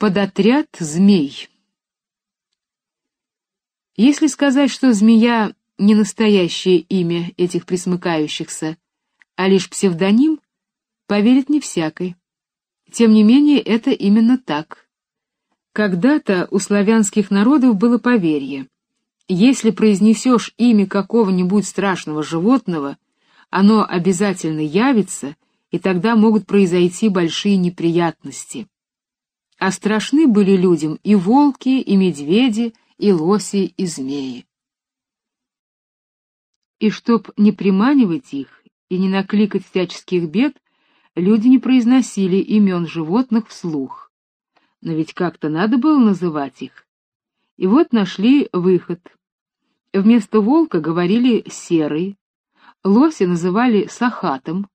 Подотряд змей. Если сказать, что змея не настоящее имя этих присмыкающихся, а лишь псевдоним, поверит не всякой. Тем не менее, это именно так. Когда-то у славянских народов было поверье. Если произнесешь имя какого-нибудь страшного животного, оно обязательно явится, и тогда могут произойти большие неприятности. А страшны были людям и волки, и медведи, и лоси, и змеи. И чтоб не приманивать их и не накликать всяческих бед, люди не произносили имен животных вслух. Но ведь как-то надо было называть их. И вот нашли выход. Вместо волка говорили серый, лося называли сахатом,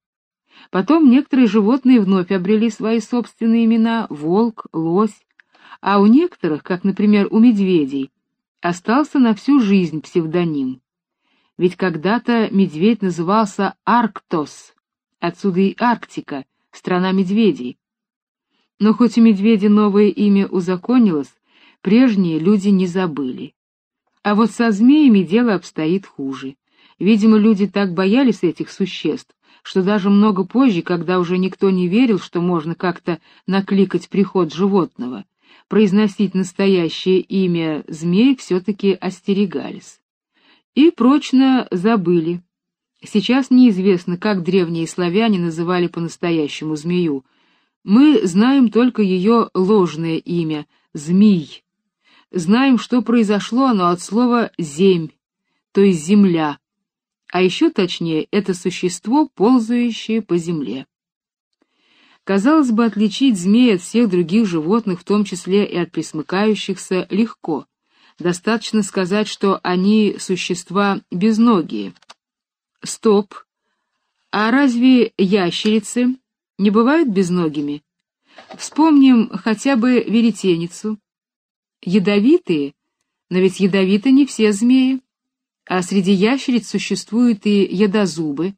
Потом некоторые животные вновь обрели свои собственные имена — волк, лось, а у некоторых, как, например, у медведей, остался на всю жизнь псевдоним. Ведь когда-то медведь назывался Арктос, отсюда и Арктика, страна медведей. Но хоть у медведя новое имя узаконилось, прежние люди не забыли. А вот со змеями дело обстоит хуже. Видимо, люди так боялись этих существ, что даже много позже, когда уже никто не верил, что можно как-то накликать приход животного, произносить настоящее имя змей все-таки остерегались. И прочно забыли. Сейчас неизвестно, как древние славяне называли по-настоящему змею. Мы знаем только ее ложное имя — Змий. Знаем, что произошло оно от слова «земь», то есть «земля», а еще точнее, это существо, ползающее по земле. Казалось бы, отличить змей от всех других животных, в том числе и от присмыкающихся, легко. Достаточно сказать, что они существа безногие. Стоп. А разве ящерицы не бывают безногими? Вспомним хотя бы веретеницу. Ядовитые, но ведь ядовиты не все змеи а среди ящериц существуют и ядозубы.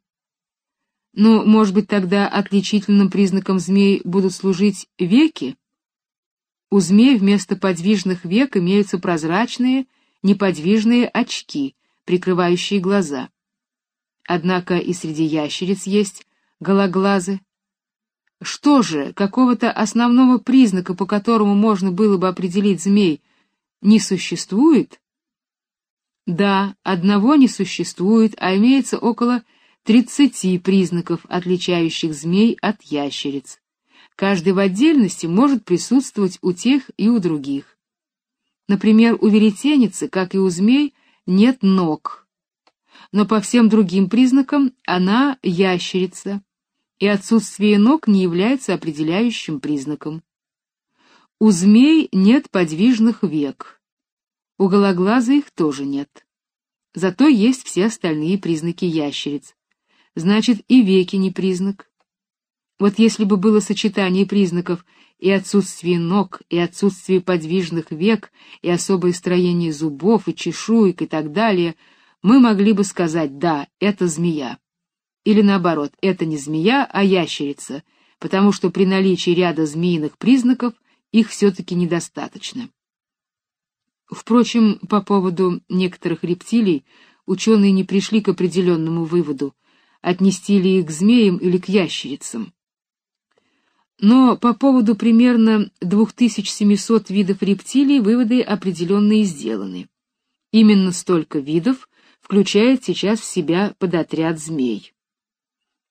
Но, может быть, тогда отличительным признаком змей будут служить веки? У змей вместо подвижных век имеются прозрачные, неподвижные очки, прикрывающие глаза. Однако и среди ящериц есть гологлазы. Что же, какого-то основного признака, по которому можно было бы определить змей, не существует? Да, одного не существует, а имеется около тридцати признаков, отличающих змей от ящериц. Каждый в отдельности может присутствовать у тех и у других. Например, у веретеницы, как и у змей, нет ног. Но по всем другим признакам она ящерица, и отсутствие ног не является определяющим признаком. У змей нет подвижных век. У гологлаза их тоже нет. Зато есть все остальные признаки ящериц. Значит, и веки не признак. Вот если бы было сочетание признаков и отсутствие ног, и отсутствие подвижных век, и особое строение зубов, и чешуек, и так далее, мы могли бы сказать «да, это змея». Или наоборот, это не змея, а ящерица, потому что при наличии ряда змеиных признаков их все-таки недостаточно. Впрочем, по поводу некоторых рептилий ученые не пришли к определенному выводу, отнести ли их к змеям или к ящерицам. Но по поводу примерно 2700 видов рептилий выводы определенные сделаны. Именно столько видов включает сейчас в себя подотряд змей.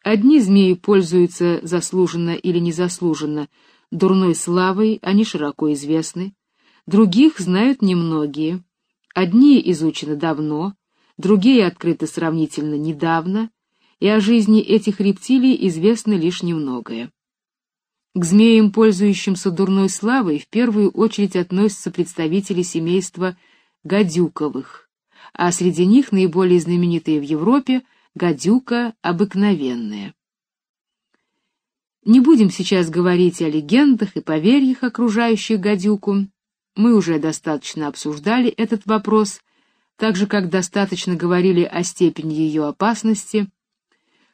Одни змеи пользуются заслуженно или незаслуженно дурной славой, они широко известны других знают немногие. Одни изучены давно, другие открыты сравнительно недавно, и о жизни этих рептилий известно лишь немногое. К змеям, пользующимся дурной славой, в первую очередь относятся представители семейства гадюковых, а среди них наиболее знаменитые в Европе гадюка обыкновенная. Не будем сейчас говорить о легендах и поверьях, окружающих гадюку, мы уже достаточно обсуждали этот вопрос, так же как достаточно говорили о степени ее опасности.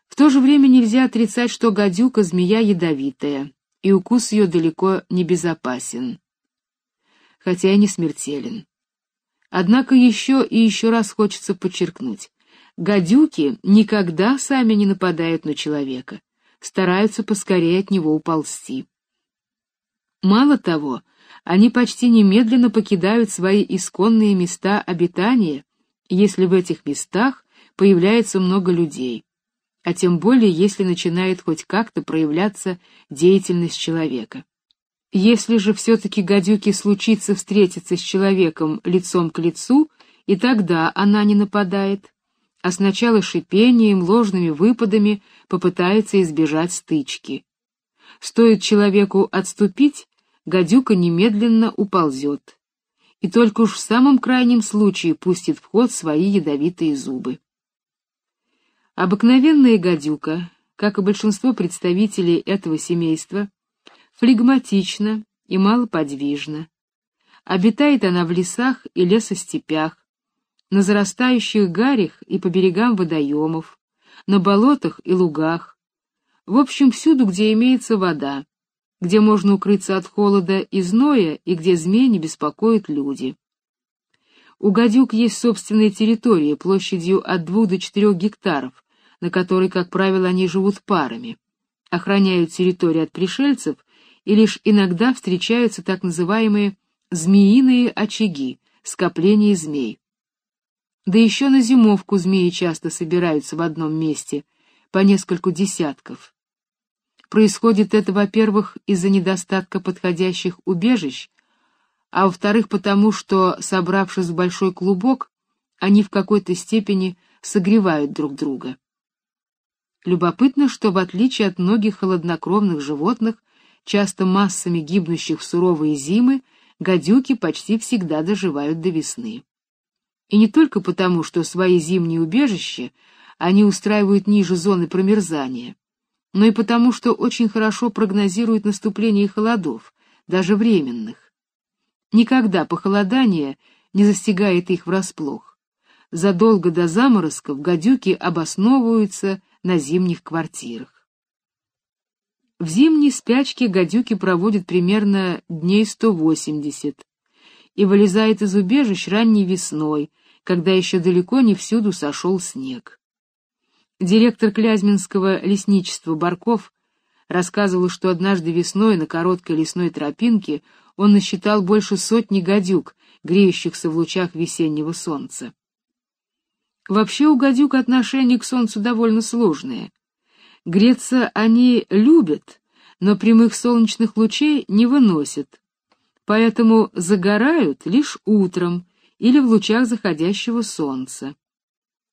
В то же время нельзя отрицать, что гадюка змея ядовитая, и укус ее далеко не безопасен. хотя и не смертелен. Однако еще и еще раз хочется подчеркнуть, гадюки никогда сами не нападают на человека, стараются поскорее от него уползти. Мало того, они почти немедленно покидают свои исконные места обитания, если в этих местах появляется много людей, а тем более если начинает хоть как-то проявляться деятельность человека. Если же все-таки гадюке случится встретиться с человеком лицом к лицу, и тогда она не нападает, а сначала шипением, ложными выпадами попытается избежать стычки. Стоит человеку отступить, гадюка немедленно уползет, и только уж в самом крайнем случае пустит в ход свои ядовитые зубы. Обыкновенная гадюка, как и большинство представителей этого семейства, флегматична и малоподвижна. Обитает она в лесах и лесостепях, на зарастающих гарях и по берегам водоемов, на болотах и лугах, в общем, всюду, где имеется вода, где можно укрыться от холода и зноя и где змей не беспокоят люди. У гадюк есть собственная территория площадью от двух до четырех гектаров, на которой, как правило, они живут парами, охраняют территорию от пришельцев, и лишь иногда встречаются так называемые змеиные очаги, скопления змей. Да еще на зимовку змеи часто собираются в одном месте, по нескольку десятков. Происходит это, во-первых, из-за недостатка подходящих убежищ, а во-вторых, потому что, собравшись в большой клубок, они в какой-то степени согревают друг друга. Любопытно, что в отличие от многих холоднокровных животных, часто массами гибнущих в суровые зимы, гадюки почти всегда доживают до весны. И не только потому, что свои зимние убежища они устраивают ниже зоны промерзания, но и потому, что очень хорошо прогнозируют наступление холодов, даже временных. Никогда похолодание не застигает их врасплох. Задолго до заморозков гадюки обосновываются на зимних квартирах. В зимней спячке гадюки проводят примерно дней 180 и вылезает из убежищ ранней весной, когда еще далеко не всюду сошел снег. Директор Клязьминского лесничества Барков рассказывал, что однажды весной на короткой лесной тропинке он насчитал больше сотни гадюк, греющихся в лучах весеннего солнца. Вообще у гадюк отношение к солнцу довольно сложное. Греться они любят, но прямых солнечных лучей не выносят, поэтому загорают лишь утром или в лучах заходящего солнца.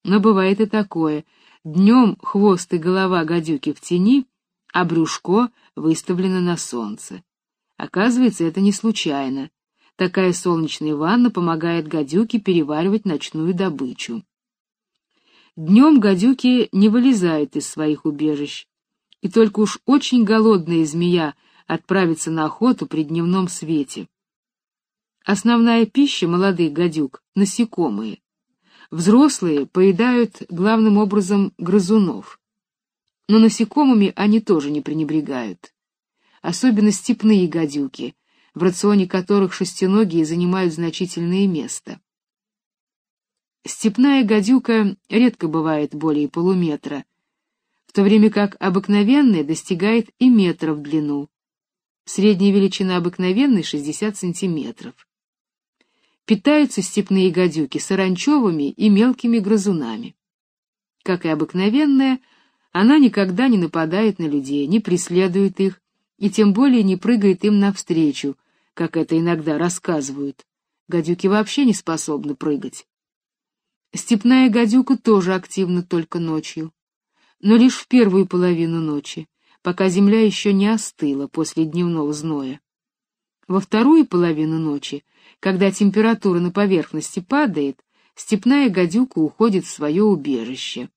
Но бывает и такое — Днем хвост и голова гадюки в тени, а брюшко выставлено на солнце. Оказывается, это не случайно. Такая солнечная ванна помогает гадюке переваривать ночную добычу. Днем гадюки не вылезают из своих убежищ, и только уж очень голодная змея отправится на охоту при дневном свете. Основная пища молодых гадюк — насекомые. Взрослые поедают главным образом грызунов. Но насекомыми они тоже не пренебрегают. Особенно степные гадюки, в рационе которых шестиногие занимают значительное место. Степная гадюка редко бывает более полуметра, в то время как обыкновенная достигает и метра в длину. Средняя величина обыкновенной — 60 сантиметров. Питаются степные гадюки саранчевыми и мелкими грызунами. Как и обыкновенная, она никогда не нападает на людей, не преследует их и тем более не прыгает им навстречу, как это иногда рассказывают. Гадюки вообще не способны прыгать. Степная гадюка тоже активна только ночью, но лишь в первую половину ночи, пока земля еще не остыла после дневного зноя. Во вторую половину ночи когда температура на поверхности падает, степная гадюка уходит в свое убежище.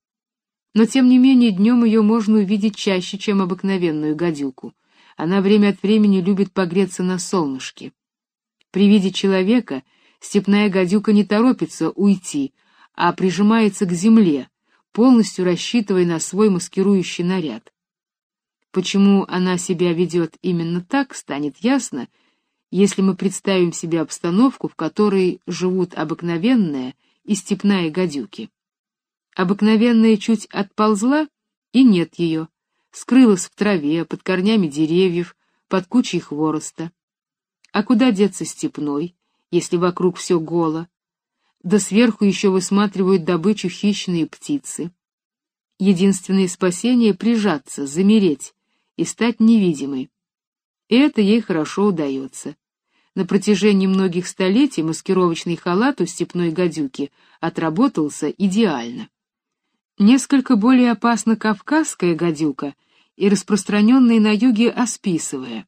Но тем не менее днем ее можно увидеть чаще, чем обыкновенную гадюку. Она время от времени любит погреться на солнышке. При виде человека степная гадюка не торопится уйти, а прижимается к земле, полностью рассчитывая на свой маскирующий наряд. Почему она себя ведет именно так, станет ясно, если мы представим себе обстановку, в которой живут обыкновенная и степная гадюки. Обыкновенная чуть отползла, и нет ее, скрылась в траве, под корнями деревьев, под кучей хвороста. А куда деться степной, если вокруг все голо? Да сверху еще высматривают добычу хищные птицы. Единственное спасение — прижаться, замереть и стать невидимой. И это ей хорошо удается. На протяжении многих столетий маскировочный халат у степной гадюки отработался идеально. Несколько более опасна кавказская гадюка и распространенная на юге асписовая.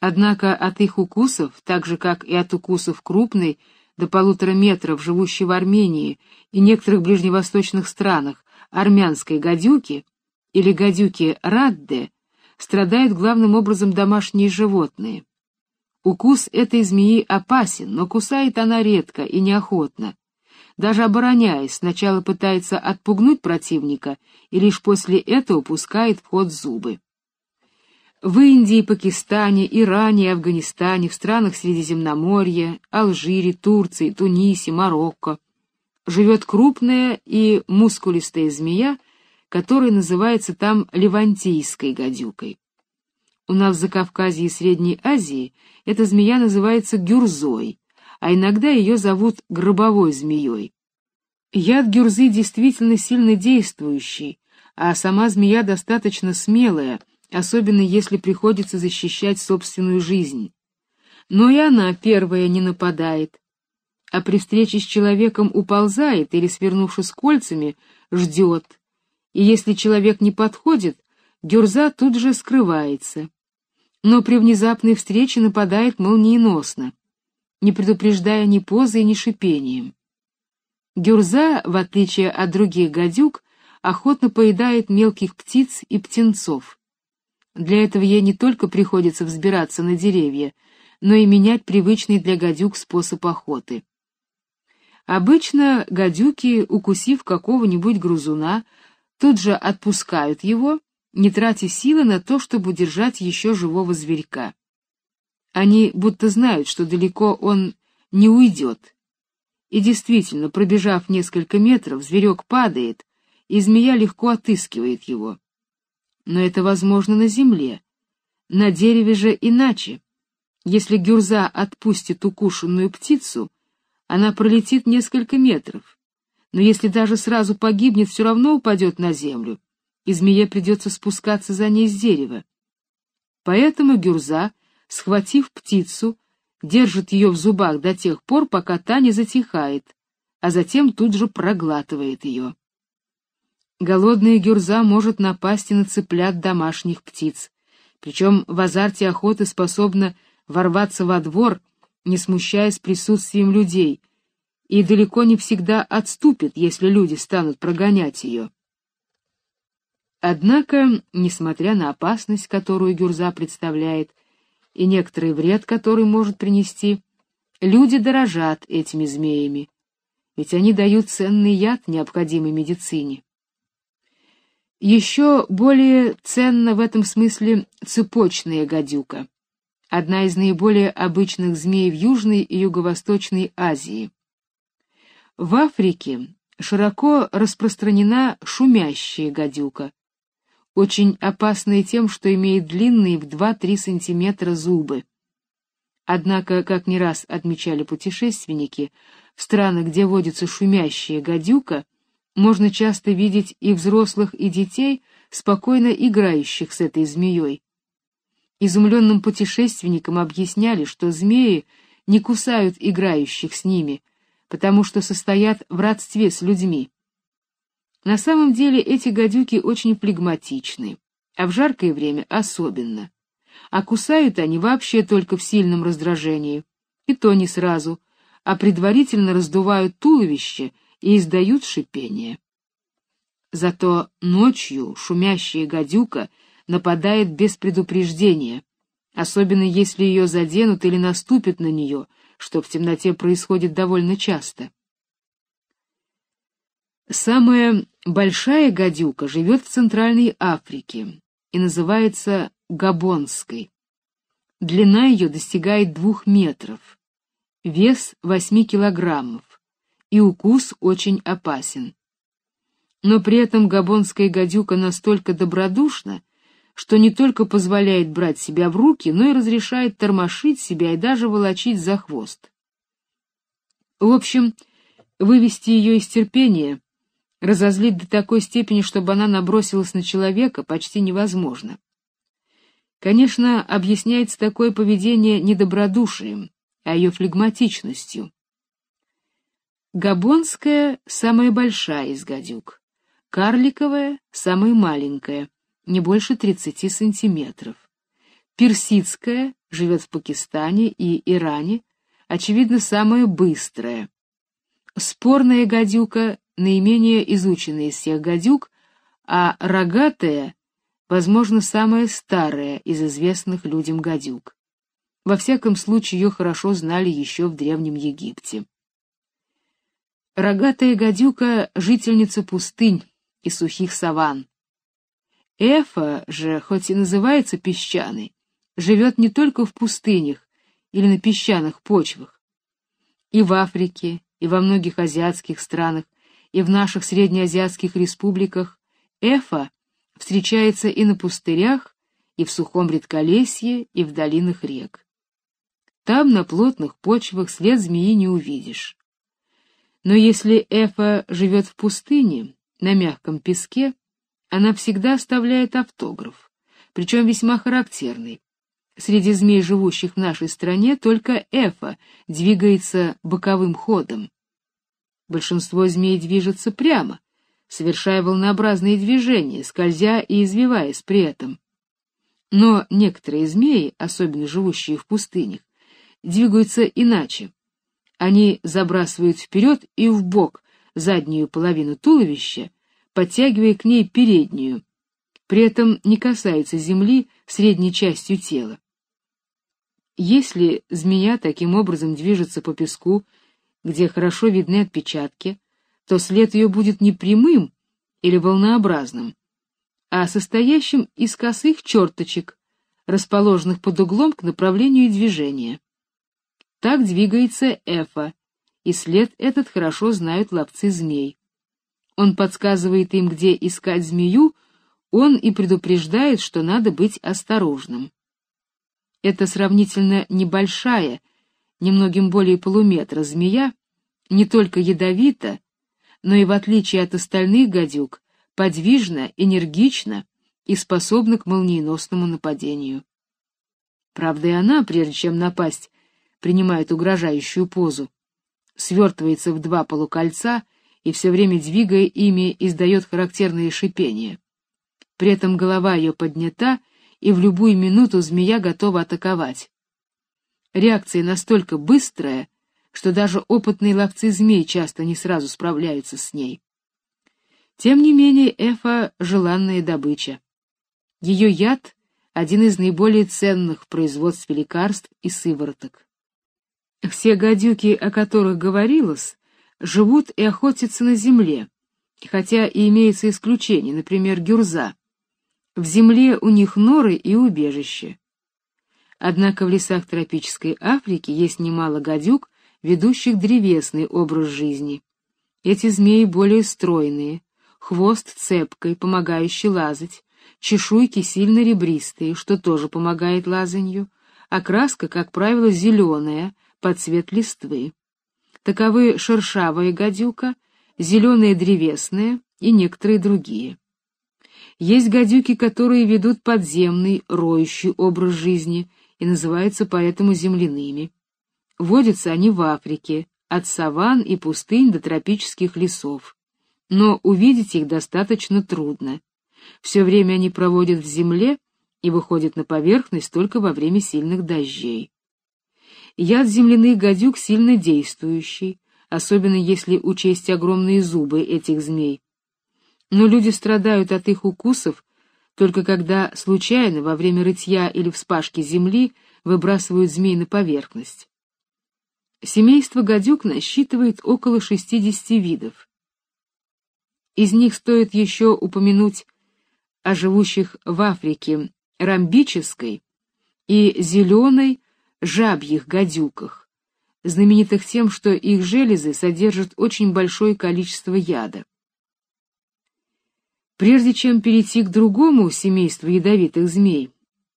Однако от их укусов, так же как и от укусов крупной, до полутора метров, живущей в Армении и некоторых ближневосточных странах, армянской гадюки или гадюки радде, страдают главным образом домашние животные. Укус этой змеи опасен, но кусает она редко и неохотно. Даже обороняясь, сначала пытается отпугнуть противника и лишь после этого пускает в ход зубы. В Индии, Пакистане, Иране, Афганистане, в странах Средиземноморья, Алжире, Турции, Тунисе, Марокко живет крупная и мускулистая змея, которая называется там левантийской гадюкой. У нас в Закавказье и Средней Азии эта змея называется гюрзой, а иногда ее зовут гробовой змеей. Яд гюрзы действительно сильно действующий, а сама змея достаточно смелая, особенно если приходится защищать собственную жизнь. Но и она первая не нападает, а при встрече с человеком уползает или, свернувшись кольцами, ждет, и если человек не подходит, гюрза тут же скрывается но при внезапной встрече нападает молниеносно, не предупреждая ни позой, ни шипением. Гюрза, в отличие от других гадюк, охотно поедает мелких птиц и птенцов. Для этого ей не только приходится взбираться на деревья, но и менять привычный для гадюк способ охоты. Обычно гадюки, укусив какого-нибудь грузуна, тут же отпускают его не тратя силы на то, чтобы удержать еще живого зверька. Они будто знают, что далеко он не уйдет. И действительно, пробежав несколько метров, зверек падает, и змея легко отыскивает его. Но это возможно на земле. На дереве же иначе. Если гюрза отпустит укушенную птицу, она пролетит несколько метров. Но если даже сразу погибнет, все равно упадет на землю и змее придется спускаться за ней с дерева. Поэтому Гюрза, схватив птицу, держит ее в зубах до тех пор, пока та не затихает, а затем тут же проглатывает ее. Голодная Гюрза может напасть и на цыплят домашних птиц, причем в азарте охоты способна ворваться во двор, не смущаясь присутствием людей, и далеко не всегда отступит, если люди станут прогонять ее. Однако, несмотря на опасность, которую Гюрза представляет, и некоторый вред, который может принести, люди дорожат этими змеями, ведь они дают ценный яд необходимой медицине. Еще более ценна в этом смысле цепочная гадюка, одна из наиболее обычных змей в Южной и Юго-Восточной Азии. В Африке широко распространена шумящая гадюка, очень опасные тем, что имеет длинные в 2-3 сантиметра зубы. Однако, как не раз отмечали путешественники, в странах, где водится шумящая гадюка, можно часто видеть и взрослых, и детей, спокойно играющих с этой змеей. Изумленным путешественникам объясняли, что змеи не кусают играющих с ними, потому что состоят в родстве с людьми. На самом деле эти гадюки очень флегматичны, а в жаркое время особенно. А кусают они вообще только в сильном раздражении, и то не сразу, а предварительно раздувают туловище и издают шипение. Зато ночью шумящая гадюка нападает без предупреждения, особенно если ее заденут или наступят на нее, что в темноте происходит довольно часто. Самая большая гадюка живет в Центральной Африке и называется габонской. длина ее достигает двух метров, вес 8 килограммов, и укус очень опасен. Но при этом габонская гадюка настолько добродушна, что не только позволяет брать себя в руки, но и разрешает тормошить себя и даже волочить за хвост. В общем, вывести ее из терпения, разозлить до такой степени, чтобы она набросилась на человека, почти невозможно. Конечно, объясняется такое поведение не добродушием, а ее флегматичностью. Габонская самая большая из гадюк, карликовая самая маленькая, не больше 30 сантиметров. Персидская живет в Пакистане и Иране, очевидно, самая быстрая. Спорная гадюка наименее изученная из всех гадюк, а рогатая, возможно, самая старая из известных людям гадюк. Во всяком случае, ее хорошо знали еще в древнем Египте. Рогатая гадюка жительница пустынь и сухих саванн. Эфа же, хоть и называется песчаной, живет не только в пустынях или на песчаных почвах. И в Африке, и во многих азиатских странах, и в наших среднеазиатских республиках Эфа встречается и на пустырях, и в сухом редколесье, и в долинах рек. Там на плотных почвах след змеи не увидишь. Но если Эфа живет в пустыне, на мягком песке, она всегда оставляет автограф, причем весьма характерный. Среди змей, живущих в нашей стране, только Эфа двигается боковым ходом. Большинство змей движется прямо, совершая волнообразные движения, скользя и извиваясь при этом. Но некоторые змеи, особенно живущие в пустынях, двигаются иначе. Они забрасывают вперед и вбок заднюю половину туловища, подтягивая к ней переднюю, при этом не касаются земли средней частью тела. Если змея таким образом движется по песку, где хорошо видны отпечатки, то след ее будет не прямым или волнообразным, а состоящим из косых черточек, расположенных под углом к направлению движения. Так двигается эфа, и след этот хорошо знают ловцы змей. Он подсказывает им, где искать змею, он и предупреждает, что надо быть осторожным. Это сравнительно небольшая, немногим более полуметра змея, не только ядовита, но и в отличие от остальных гадюк, подвижна, энергична и способна к молниеносному нападению. Правда, и она, прежде чем напасть, принимает угрожающую позу, свертывается в два полукольца и все время двигая ими издает характерные шипения. При этом голова ее поднята, и в любую минуту змея готова атаковать. Реакция настолько быстрая, что даже опытные ловцы змей часто не сразу справляются с ней. Тем не менее, эфа — желанная добыча. Ее яд — один из наиболее ценных в производстве лекарств и сывороток. Все гадюки, о которых говорилось, живут и охотятся на земле, хотя и имеется исключение, например, гюрза. В земле у них норы и убежища. Однако в лесах тропической Африки есть немало гадюк, ведущих древесный образ жизни. Эти змеи более стройные, хвост цепкой, помогающий лазать, чешуйки сильно ребристые, что тоже помогает лазанью, окраска, как правило, зеленая, под цвет листвы. Таковы шершавая гадюка, зеленая древесная и некоторые другие. Есть гадюки, которые ведут подземный, роющий образ жизни и называются поэтому земляными. Водятся они в Африке, от саван и пустынь до тропических лесов. Но увидеть их достаточно трудно. Все время они проводят в земле и выходят на поверхность только во время сильных дождей. Яд земляных гадюк сильно действующий, особенно если учесть огромные зубы этих змей. Но люди страдают от их укусов только когда случайно во время рытья или вспашки земли выбрасывают змей на поверхность. Семейство гадюк насчитывает около 60 видов. Из них стоит еще упомянуть о живущих в Африке рамбической и зеленой жабьих гадюках, знаменитых тем, что их железы содержат очень большое количество яда. Прежде чем перейти к другому семейству ядовитых змей,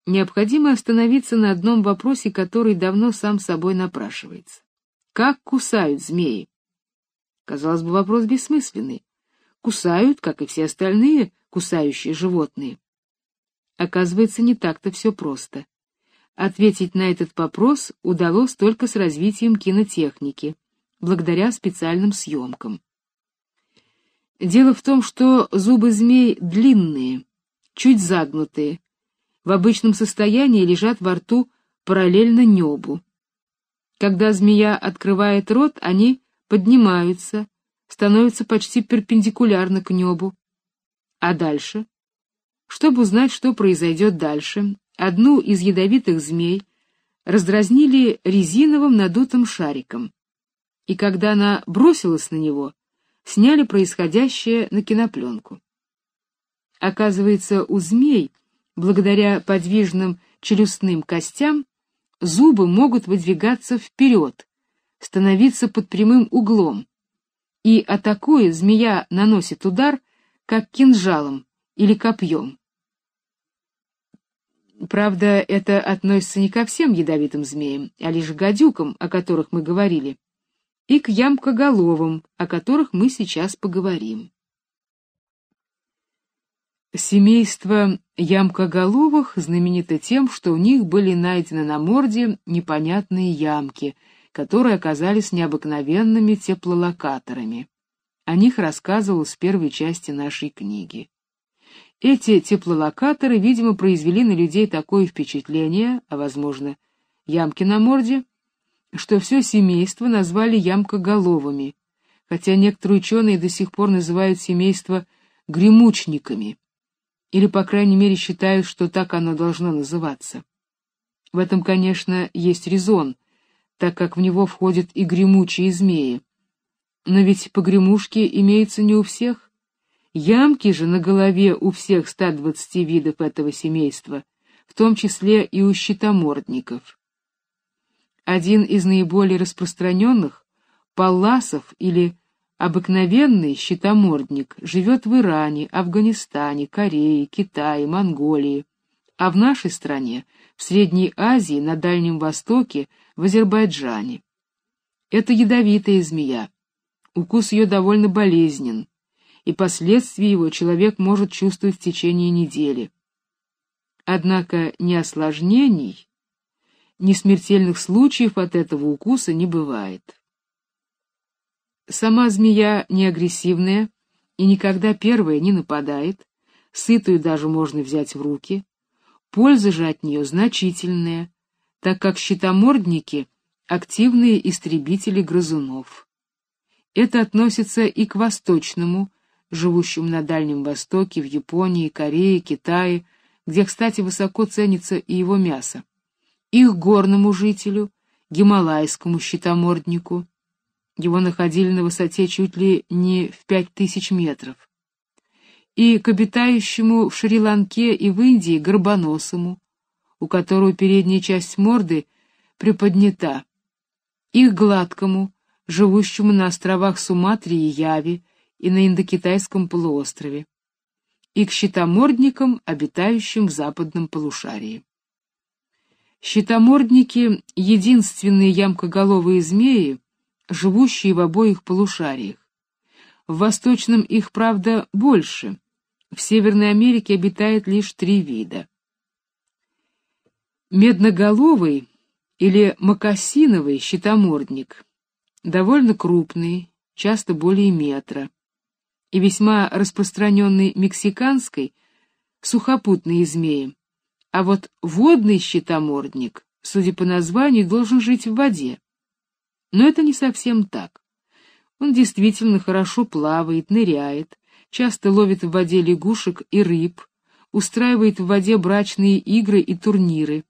необходимо остановиться на одном вопросе, который давно сам собой напрашивается. Как кусают змеи? Казалось бы, вопрос бессмысленный. Кусают, как и все остальные кусающие животные. Оказывается, не так-то все просто. Ответить на этот вопрос удалось только с развитием кинотехники, благодаря специальным съемкам. Дело в том, что зубы змей длинные, чуть загнутые, в обычном состоянии лежат во рту параллельно небу. Когда змея открывает рот, они поднимаются, становятся почти перпендикулярно к небу. А дальше? Чтобы узнать, что произойдет дальше, одну из ядовитых змей раздразнили резиновым надутым шариком. И когда она бросилась на него, сняли происходящее на кинопленку. Оказывается, у змей, благодаря подвижным челюстным костям, зубы могут выдвигаться вперед, становиться под прямым углом. И атакуя, змея наносит удар, как кинжалом или копьем. Правда, это относится не ко всем ядовитым змеям, а лишь к гадюкам, о которых мы говорили, и к ямкоголовым, о которых мы сейчас поговорим. Семейство ямкоголовых знаменито тем, что у них были найдены на морде непонятные ямки, которые оказались необыкновенными теплолокаторами. О них рассказывалось в первой части нашей книги. Эти теплолокаторы, видимо, произвели на людей такое впечатление, а возможно, ямки на морде, что все семейство назвали ямкоголовыми, хотя некоторые ученые до сих пор называют семейство гремучниками, или, по крайней мере, считают, что так оно должно называться. В этом, конечно, есть резон, так как в него входят и гремучие змеи. Но ведь погремушки имеются не у всех. Ямки же на голове у всех 120 видов этого семейства, в том числе и у щитомордников. Один из наиболее распространенных, палласов или обыкновенный щитомордник, живет в Иране, Афганистане, Корее, Китае, Монголии, а в нашей стране, в Средней Азии, на Дальнем Востоке, в Азербайджане. Это ядовитая змея. Укус ее довольно болезнен и последствия его человек может чувствовать в течение недели. Однако ни осложнений, ни смертельных случаев от этого укуса не бывает. Сама змея не агрессивная и никогда первая не нападает, сытую даже можно взять в руки. Польза же от нее значительная, так как щитомордники — активные истребители грызунов. Это относится и к восточному, живущим на Дальнем Востоке, в Японии, Корее, Китае, где, кстати, высоко ценится и его мясо, их горному жителю, гималайскому щитоморднику. Его находили на высоте чуть ли не в пять тысяч метров. И к обитающему в Шри-Ланке и в Индии горбоносому, у которого передняя часть морды приподнята, их гладкому, живущему на островах Суматри и Яви, и на Индокитайском полуострове, и к щитомордникам, обитающим в западном полушарии. Щитомордники — единственные ямкоголовые змеи, живущие в обоих полушариях. В восточном их, правда, больше. В Северной Америке обитает лишь три вида. Медноголовый или мокасиновый щитомордник довольно крупный, часто более метра и весьма распространенный мексиканской, сухопутные змеи. А вот водный щитомордник, судя по названию, должен жить в воде. Но это не совсем так. Он действительно хорошо плавает, ныряет, часто ловит в воде лягушек и рыб, устраивает в воде брачные игры и турниры,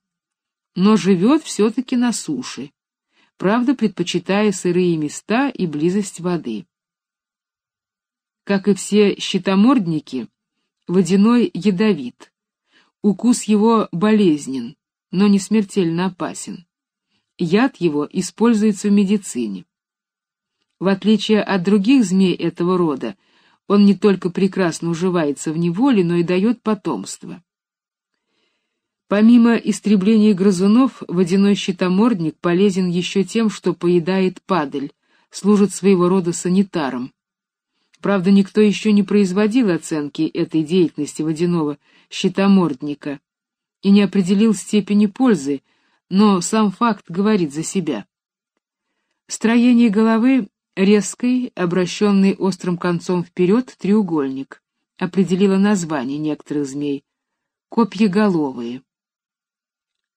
но живет все-таки на суше, правда, предпочитая сырые места и близость воды. Как и все щитомордники, водяной ядовит. Укус его болезнен, но не смертельно опасен. Яд его используется в медицине. В отличие от других змей этого рода, он не только прекрасно уживается в неволе, но и дает потомство. Помимо истребления грызунов, водяной щитомордник полезен еще тем, что поедает падаль, служит своего рода санитаром. Правда, никто еще не производил оценки этой деятельности водяного щитомордника и не определил степени пользы, но сам факт говорит за себя. Строение головы резкой, обращенный острым концом вперед треугольник, определило название некоторых змей — копьеголовые.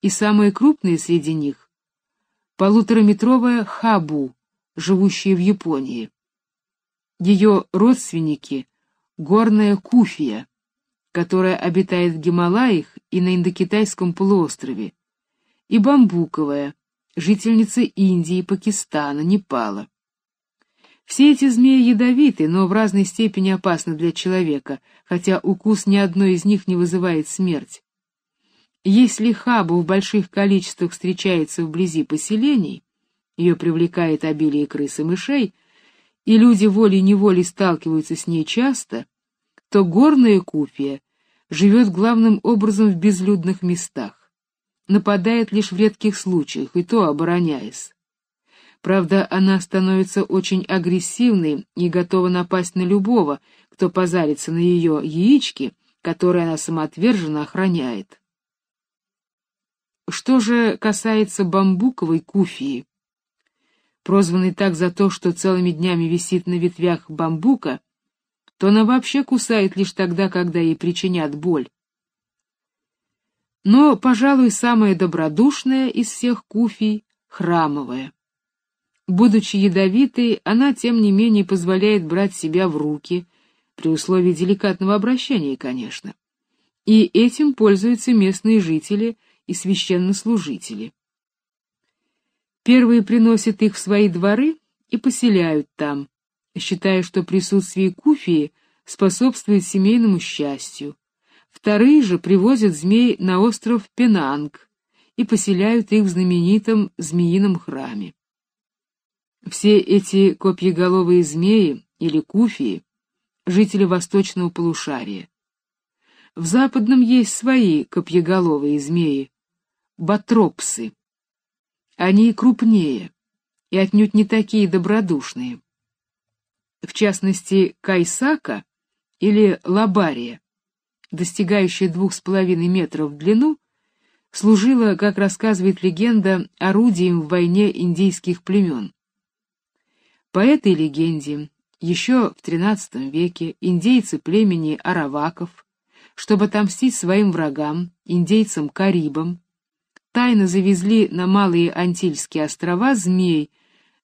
И самые крупные среди них — полутораметровая хабу, живущая в Японии. Ее родственники — горная куфия, которая обитает в Гималаях и на Индокитайском полуострове, и бамбуковая, жительница Индии, Пакистана, Непала. Все эти змеи ядовиты, но в разной степени опасны для человека, хотя укус ни одной из них не вызывает смерть. Если хабу в больших количествах встречается вблизи поселений, ее привлекает обилие крыс и мышей, и люди волей-неволей сталкиваются с ней часто, то горная куфия живет главным образом в безлюдных местах нападает лишь в редких случаях, и то обороняясь. Правда, она становится очень агрессивной и готова напасть на любого, кто позарится на ее яички, которые она самоотверженно охраняет. Что же касается бамбуковой куфии, прозванной так за то, что целыми днями висит на ветвях бамбука, то она вообще кусает лишь тогда, когда ей причинят боль. Но, пожалуй, самая добродушная из всех куфий — храмовая. Будучи ядовитой, она, тем не менее, позволяет брать себя в руки, при условии деликатного обращения, конечно. И этим пользуются местные жители и священнослужители. Первые приносят их в свои дворы и поселяют там, считая, что присутствие куфии способствует семейному счастью, Вторые же привозят змей на остров Пенанг и поселяют их в знаменитом змеином храме. Все эти копьеголовые змеи или куфии — жители восточного полушария. В западном есть свои копьеголовые змеи — батропсы. Они крупнее и отнюдь не такие добродушные. В частности, кайсака или лабария достигающая двух с половиной метров в длину, служила, как рассказывает легенда, орудием в войне индейских племен. По этой легенде, еще в XIII веке индейцы племени араваков, чтобы отомстить своим врагам, индейцам-карибам, тайно завезли на Малые Антильские острова змей,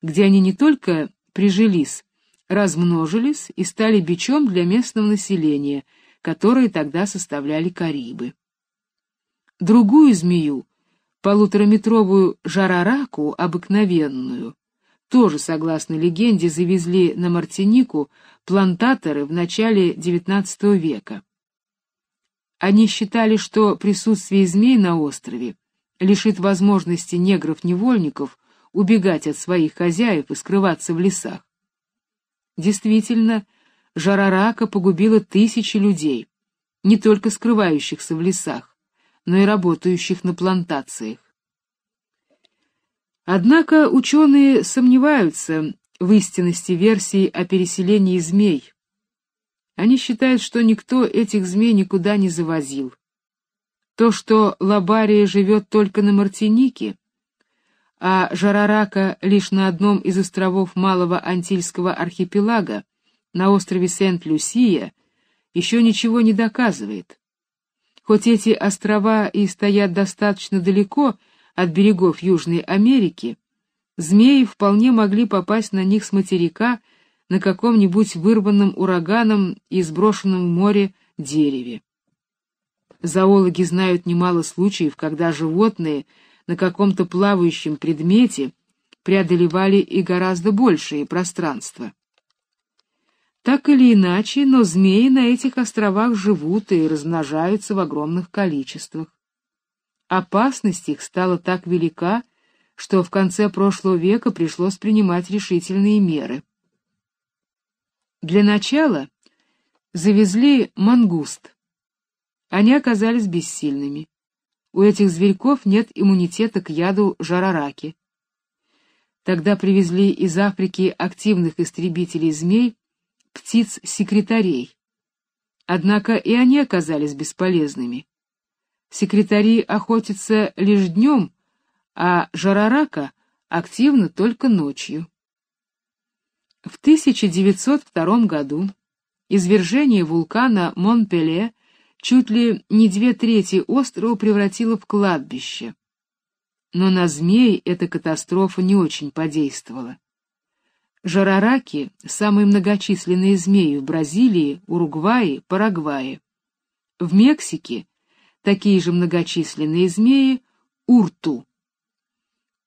где они не только прижились, размножились и стали бичом для местного населения — которые тогда составляли Карибы. Другую змею, полутораметровую жарараку обыкновенную, тоже, согласно легенде, завезли на Мартинику плантаторы в начале XIX века. Они считали, что присутствие змей на острове лишит возможности негров-невольников убегать от своих хозяев и скрываться в лесах. Действительно, Жара рака погубила тысячи людей, не только скрывающихся в лесах, но и работающих на плантациях. Однако ученые сомневаются в истинности версии о переселении змей. Они считают, что никто этих змей никуда не завозил. То, что лабария живет только на Мартинике, а жарарака лишь на одном из островов Малого Антильского архипелага, на острове Сент-Люсия еще ничего не доказывает. Хоть эти острова и стоят достаточно далеко от берегов Южной Америки, змеи вполне могли попасть на них с материка на каком-нибудь вырванном ураганом и сброшенном в море дереве. Зоологи знают немало случаев, когда животные на каком-то плавающем предмете преодолевали и гораздо большие пространства. Так или иначе, но змеи на этих островах живут и размножаются в огромных количествах. опасность их стала так велика, что в конце прошлого века пришлось принимать решительные меры. Для начала завезли мангуст. Они оказались бессильными. У этих зверьков нет иммунитета к яду жарараки. Тогда привезли из Африки активных истребителей змей, птиц-секретарей. Однако и они оказались бесполезными. Секретари охотятся лишь днем, а жарарака активна только ночью. В 1902 году извержение вулкана Монпеле чуть ли не две трети острова превратило в кладбище. Но на змей эта катастрофа не очень подействовала. Жарараки — самые многочисленные змеи в Бразилии, Уругвае, Парагвае. В Мексике такие же многочисленные змеи — урту.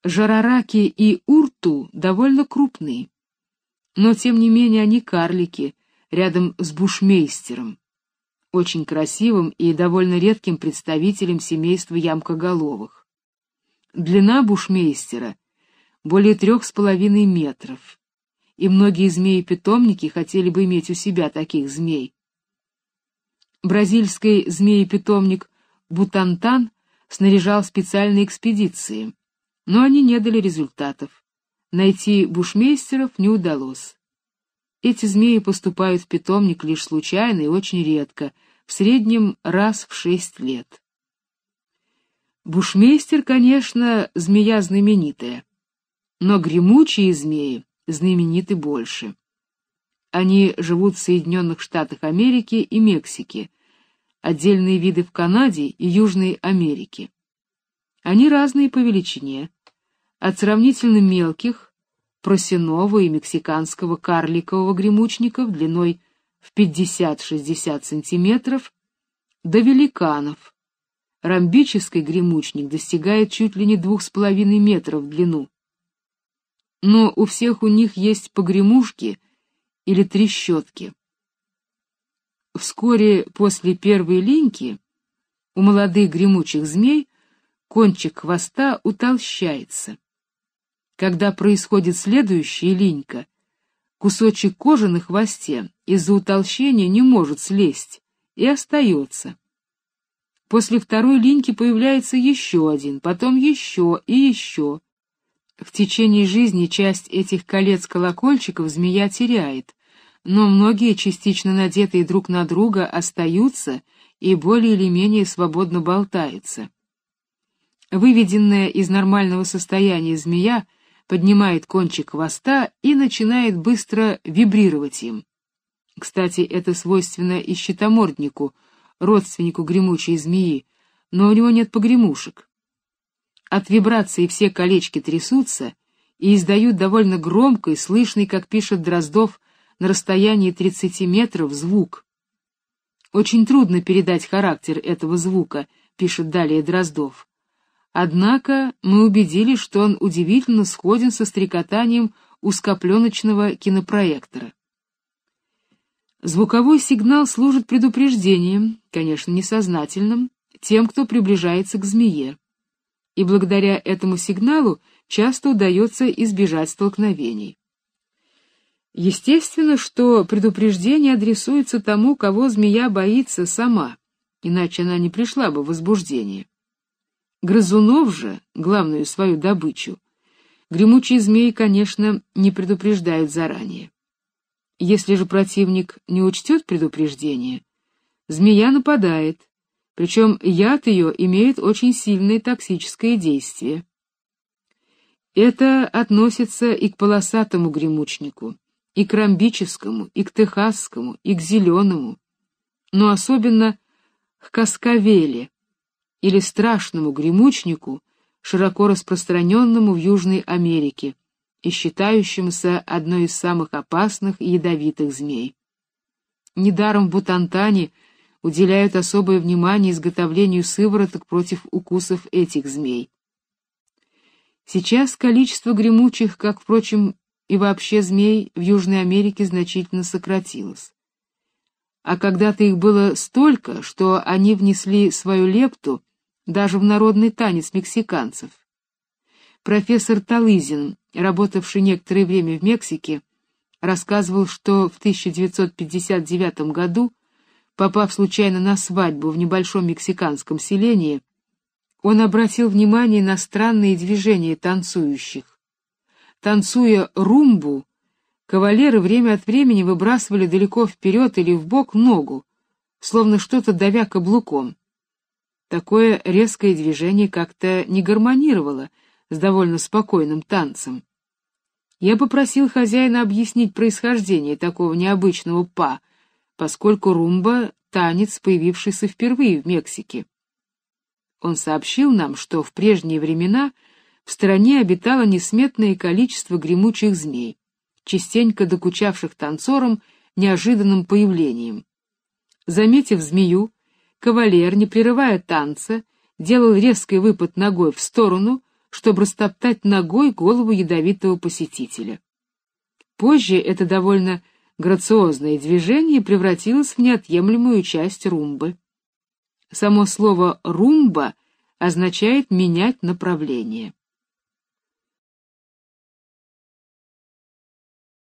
Жарараки и урту довольно крупные, но тем не менее они карлики рядом с бушмейстером очень красивым и довольно редким представителем семейства ямкоголовых. Длина бушмейстера более трех с половиной метров, и многие змеи-питомники хотели бы иметь у себя таких змей. Бразильский змеи-питомник Бутантан снаряжал специальные экспедиции, но они не дали результатов. Найти бушмейстеров не удалось. Эти змеи поступают в питомник лишь случайно и очень редко, в среднем раз в шесть лет. Бушмейстер, конечно, змея знаменитая, но гремучие змеи знамениты больше. Они живут в Соединенных Штатах Америки и Мексики, отдельные виды в Канаде и Южной Америке. Они разные по величине, от сравнительно мелких просенового и мексиканского карликового гремучников длиной в 50-60 сантиметров до великанов. Ромбический гремучник достигает чуть ли не двух с половиной метров в длину. Но у всех у них есть погремушки или трещотки. Вскоре после первой линьки у молодых гремучих змей кончик хвоста утолщается. Когда происходит следующая линька, кусочек кожи на хвосте из-за утолщения не может слезть и остается. После второй линьки появляется еще один, потом еще и еще. В течение жизни часть этих колец-колокольчиков змея теряет, но многие, частично надетые друг на друга, остаются и более или менее свободно болтаются. Выведенная из нормального состояния змея — поднимает кончик хвоста и начинает быстро вибрировать им. Кстати, это свойственно и щитоморднику, родственнику гремучей змеи, но у него нет погремушек. От вибрации все колечки трясутся и издают довольно громкий, слышный, как пишет Дроздов, на расстоянии 30 метров звук. Очень трудно передать характер этого звука, пишет далее Дроздов. Однако мы убедились, что он удивительно сходен со стрекотанием узкопленочного кинопроектора. Звуковой сигнал служит предупреждением, конечно, несознательным, тем, кто приближается к змее. И благодаря этому сигналу часто удается избежать столкновений. Естественно, что предупреждение адресуется тому, кого змея боится сама, иначе она не пришла бы в возбуждение. Грызунов же, главную свою добычу, гремучие змеи, конечно, не предупреждают заранее. Если же противник не учтет предупреждение, змея нападает, причем яд ее имеет очень сильное токсическое действие. Это относится и к полосатому гремучнику, и к ромбическому, и к техасскому, и к зеленому, но особенно к каскавеле, или страшному гремучнику, широко распространенному в Южной Америке и считающемуся одной из самых опасных и ядовитых змей. Недаром в Бутантане уделяют особое внимание изготовлению сывороток против укусов этих змей. Сейчас количество гремучих, как, впрочем, и вообще змей в Южной Америке значительно сократилось. А когда-то их было столько, что они внесли свою лепту даже в народный танец мексиканцев. Профессор Талызин, работавший некоторое время в Мексике, рассказывал, что в 1959 году, попав случайно на свадьбу в небольшом мексиканском селении, он обратил внимание на странные движения танцующих. Танцуя румбу, кавалеры время от времени выбрасывали далеко вперед или в бок ногу, словно что-то давя каблуком. Такое резкое движение как-то не гармонировало с довольно спокойным танцем. Я попросил хозяина объяснить происхождение такого необычного па, поскольку румба — танец, появившийся впервые в Мексике. Он сообщил нам, что в прежние времена в стране обитало несметное количество гремучих змей, частенько докучавших танцорам неожиданным появлением. Заметив змею, кавалер, не прерывая танца, делал резкий выпад ногой в сторону, чтобы растоптать ногой голову ядовитого посетителя. Позже это довольно грациозное движение превратилось в неотъемлемую часть румбы. Само слово «румба» означает «менять направление».